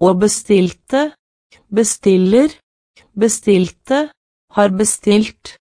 Og bestilte, bestiller, bestilte, har bestilt.